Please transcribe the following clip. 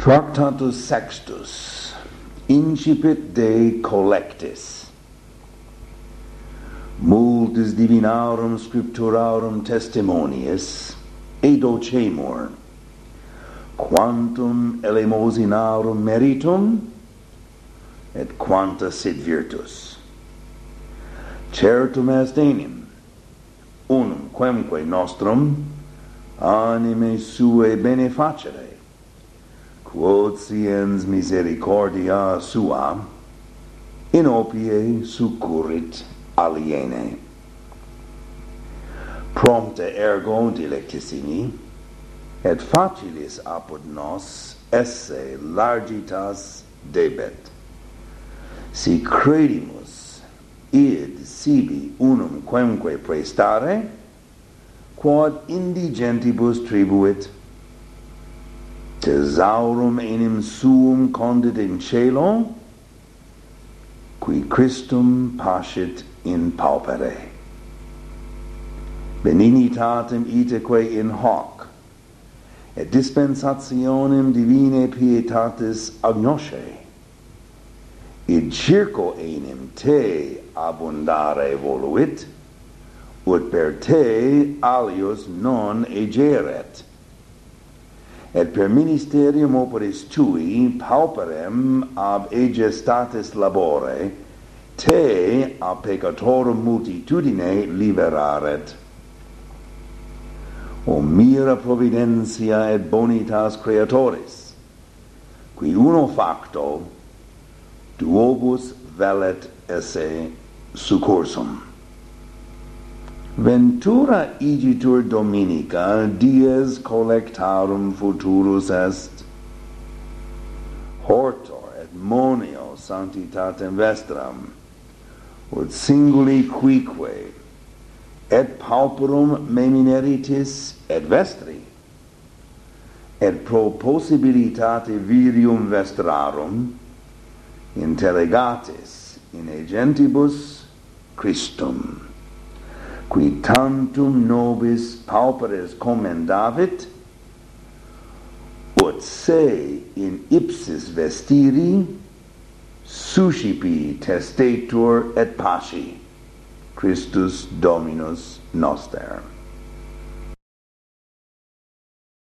Tractatus Sextus incipit de collectis. Multis divinarum scripturarum testimonies edocemur quantum elemosinarum meritum et quanta sit virtus. Certum est enim unum quemque nostrum anime suae benefacere quod siens misericordia sua in opie succurit aliene. Prompte ergo dilectissimi et facilis apud nos esse largitas debet. Si credimus id sibi unum quemque prestare quod indigentibus tribuit tesaurum enim suum condit in cielo qui Christum pascit in paupere. Benignitatem iteque in hoc, et dispensationem divinae pietatis agnosce, id circo enim te abundare voluit, ut per te alios non egeret, et per ministerium operis tui pauperem ab egestatis labore, te a peccatorum multitudine liberaret. O mira providentia et bonitas creatoris, qui uno facto duobus velet esse succursum. Ventura igitur Dominica, dies collectarum futurus est. Hortor et monio sanctitatem vestram, ut singuli quique, et pauperum memineritis et vestri, et pro possibilitate virium vestrarum, intelligatis in agentibus Christum qui tantum nobis pauperes commendavit ut se in ipsis vestiri suscipi testator et paci Christus Dominus noster.